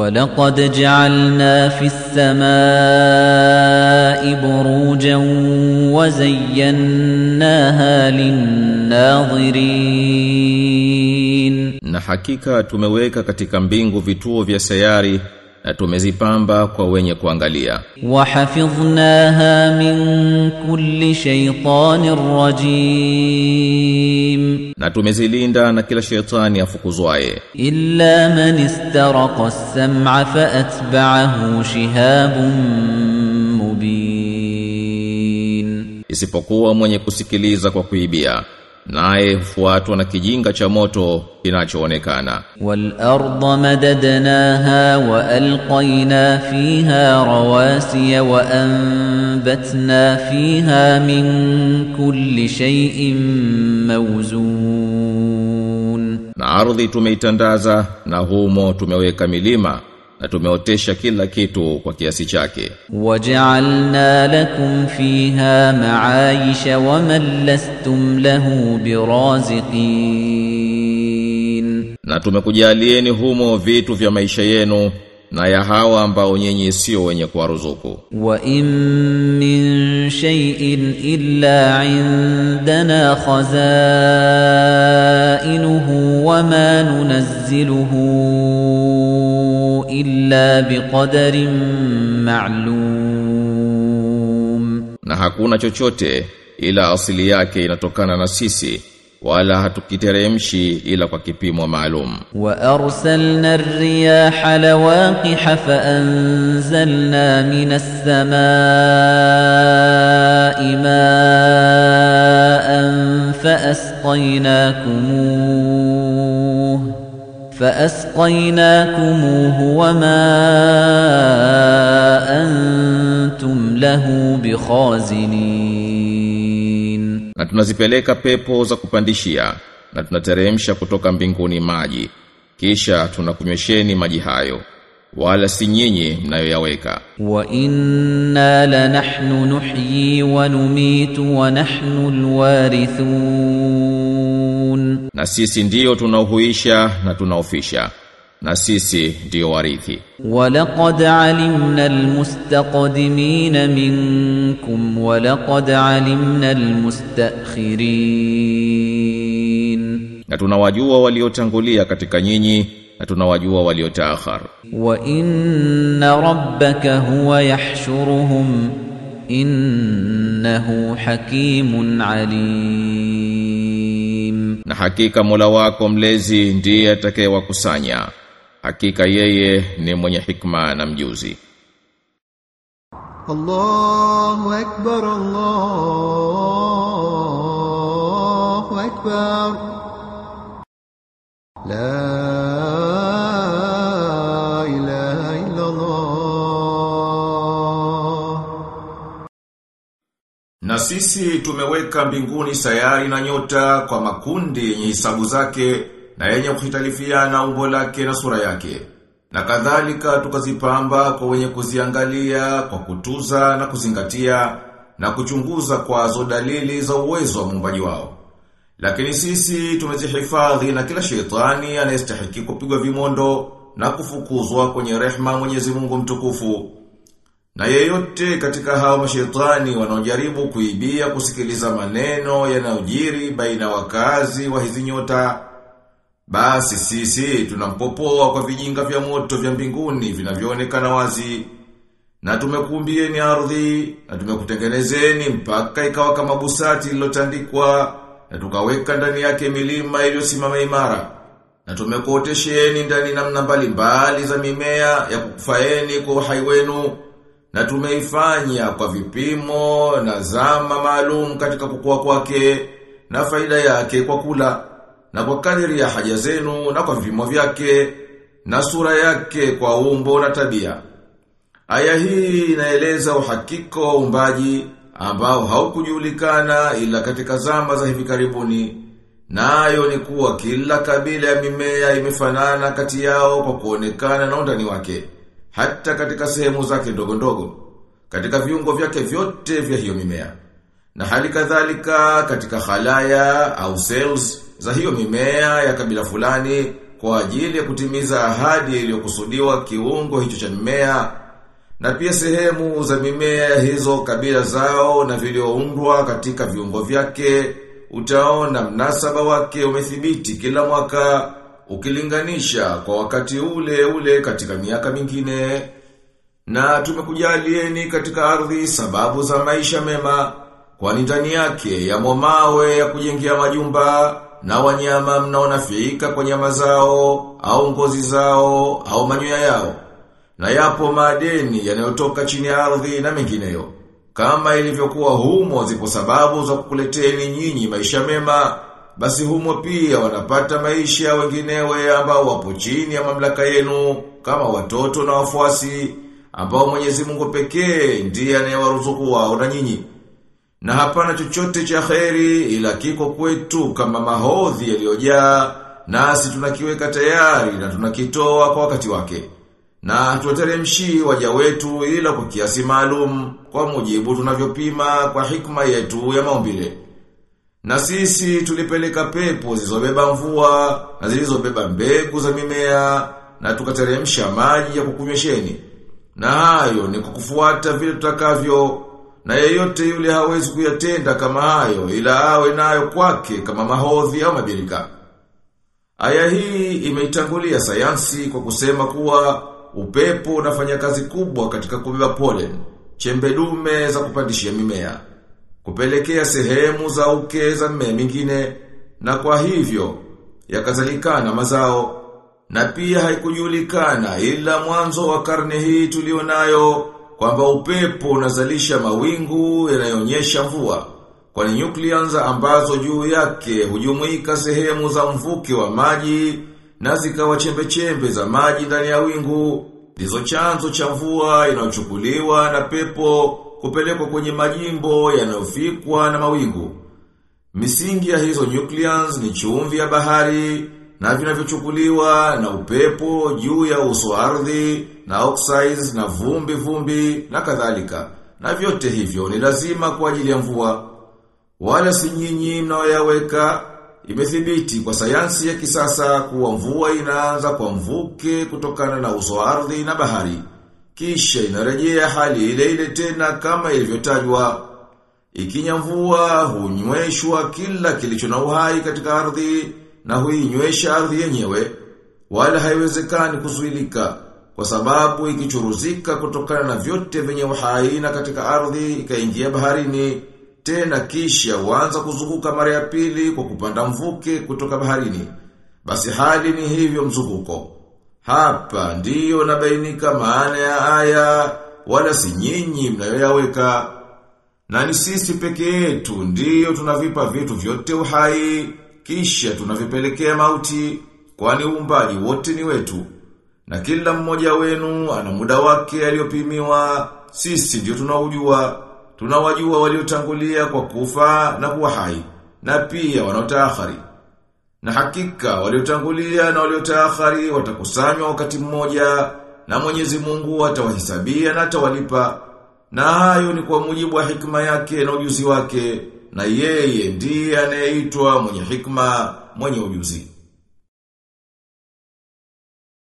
ولقد جعلنا في السماء بروجا وزيناها للناظرين Na hakika tumeweka katika mbingu vituo vya sayari na tumezipamba kwa wenye kuangalia. Wahafidhnaha min kulli shaytanir rajim, na tumezilinda na kila shaytani afukuzwaye. Illa man istaraqa as-sam'a fa atba'ahu shihabun mubin, isipokuwa mwenye kusikiliza kwa kuibia naye hufuatwa na kijinga cha moto kinachoonekana. Wal arda madadnaha wa alqayna fiha rawasiya wa anbatna fiha min kulli shay'in mawzun, na ardhi tumeitandaza na humo tumeweka milima na tumeotesha kila kitu kwa kiasi chake. Waja'alna lakum fiha ma'aisha wa man lastum lahu biraziqin. Na tumekujalieni humo vitu vya maisha yenu na ya hawa ambao nyinyi sio wenye kuwaruzuku. Wa in min shay'in illa indana khazainuhu wa ma nunazziluhu. إلا بقدر معلوم Na hakuna chochote ila asili yake inatokana na sisi wala hatukiteremshi ila kwa kipimo maalum. وأرسلنا الرياح لواقح فأنزلنا من السماء ماء فأسقيناكموه فأسقيناكموه وما أنتم له بخازنين Na tunazipeleka pepo za kupandishia na tunateremsha kutoka mbinguni maji. Kisha tunakunywesheni maji hayo. Wala si nyinyi mnayoyaweka. وإنا لنحن نحيي ونميت ونحن الوارثون na sisi ndio tunaohuisha na tunaofisha na sisi ndio warithi. Walaqad alimna almustaqdimin minkum walaqad alimna almustakhirin na tunawajua waliotangulia katika nyinyi na tunawajua waliotaakhar. Wa inna rabbaka huwa yahshuruhum innahu hakimun alim na hakika Mola wako mlezi ndiye atakayewakusanya. Hakika yeye ni mwenye hikma na mjuzi. Allahu akbar Allahu akbar. La Na sisi tumeweka mbinguni sayari na nyota kwa makundi yenye hisabu zake na yenye kuhitalifiana umbo lake na sura yake. Na kadhalika tukazipamba kwa wenye kuziangalia, kwa kutuza na kuzingatia na kuchunguza kwazo dalili za uwezo wa muumbaji wao. Lakini sisi tumezihifadhi na kila shetani anayestahiki kupigwa vimondo na kufukuzwa kwenye rehema Mwenyezi Mungu mtukufu. Na yeyote katika hao mashetani wanaojaribu kuibia kusikiliza maneno yanayojiri baina wakazi wa hizi nyota, basi sisi tunampopoa kwa vijinga vya moto vya mbinguni vinavyoonekana wazi. Na tumekuumbieni ardhi, na tumekutengenezeni mpaka ikawa kama busati lilotandikwa, na tukaweka ndani yake milima iliyosimama imara. Na tumekuotesheni ndani namna mbalimbali za mimea ya kukufaeni kwa uhai wenu na tumeifanya kwa vipimo na zama maalum katika kukua kwake na faida yake kwa kula na kwa kadiri ya haja zenu na kwa vipimo vyake na sura yake kwa umbo na tabia. Aya hii inaeleza uhakiko wa umbaji ambao haukujulikana ila katika zama za hivi karibuni. Nayo ni kuwa kila kabila ya mimea imefanana kati yao kwa kuonekana na undani wake hata katika sehemu zake ndogo ndogo, katika viungo vyake vyote vya hiyo mimea. Na hali kadhalika katika halaya au cells za hiyo mimea ya kabila fulani kwa ajili ya kutimiza ahadi iliyokusudiwa kiungo hicho cha mimea na pia sehemu za mimea hizo kabila zao na vilioundwa katika viungo vyake utaona mnasaba wake umethibiti kila mwaka ukilinganisha kwa wakati ule ule katika miaka mingine. Na tumekujalieni katika ardhi sababu za maisha mema kwani ndani yake yamo mawe ya kujengea majumba na wanyama mnaonafika kwa nyama zao au ngozi zao au manyoya yao. Na yapo madeni yanayotoka chini ya ardhi na mengineyo. Kama ilivyokuwa humo zipo sababu za kukuleteni nyinyi maisha mema basi humo pia wanapata maisha wenginewe ambao wapo chini ya mamlaka yenu kama watoto na wafuasi ambao Mwenyezi Mungu pekee ndiye anayewaruzuku wao na nyinyi na hapana chochote cha kheri ila kiko kwetu kama mahodhi yaliyojaa nasi tunakiweka tayari na tunakitoa kwa wakati wake. Na tuwateremshi waja wetu ila kwa kiasi maalum kwa mujibu tunavyopima kwa hikma yetu ya maumbile. Na sisi tulipeleka pepo zilizobeba mvua na zilizobeba mbegu za mimea na tukateremsha maji ya kukunywesheni. Na hayo ni kukufuata vile tutakavyo na yeyote yule hawezi kuyatenda kama hayo ila awe nayo kwake kama mahodhi au mabirika. Aya hii imeitangulia sayansi kwa kusema kuwa upepo unafanya kazi kubwa katika kubeba pollen, chembe dume za kupandishia mimea, kupelekea sehemu za uke za mmea mingine na kwa hivyo yakazalikana mazao. Na pia haikujulikana ila mwanzo wa karne hii tulionayo kwamba upepo unazalisha mawingu yanayoonyesha mvua. Kwani nucleons ambazo juu yake hujumuika sehemu za mvuke wa maji na zikawa chembe-chembe za maji ndani ya wingu ndizo chanzo cha mvua inayochukuliwa na pepo kupelekwa kwenye majimbo yanayofikwa na mawingu. Misingi ya hizo nucleons ni chumvi ya bahari na vinavyochukuliwa na upepo juu ya uso ardhi na oxides na vumbi vumbi na kadhalika. Na vyote hivyo ni lazima kwa ajili ya mvua. Wala si nyinyi mnaoyaweka imethibiti kwa sayansi ya kisasa kuwa mvua inaanza kwa mvuke kutokana na uso ardhi na bahari. Kisha inarejea hali ile ile tena kama ilivyotajwa. ikinyavua hunyweshwa kila kilicho na uhai katika ardhi na huinywesha ardhi yenyewe wala haiwezekani kuzuilika kwa sababu ikichuruzika kutokana na vyote vyenye uhai na katika ardhi ikaingia baharini tena kisha huanza kuzunguka mara ya pili kwa kupanda mvuke kutoka baharini basi hali ni hivyo mzunguko hapa ndiyo nabainika maana ya aya wala si nyinyi mnayoyaweka. Na ni sisi peke yetu ndiyo tunavipa vitu vyote uhai kisha tunavipelekea mauti kwani uumbaji wote ni wetu. Na kila mmoja wenu ana muda wake aliyopimiwa sisi ndiyo tunaujua. Tunawajua waliotangulia kwa kufa na kuwa hai na pia wanaotaakhari na hakika waliotangulia na waliotaakhari watakusanywa wakati mmoja na Mwenyezi Mungu atawahisabia na atawalipa. Na hayo ni kwa mujibu wa hikma yake na ujuzi wake na yeye ndiye anayeitwa mwenye hikma mwenye ujuzi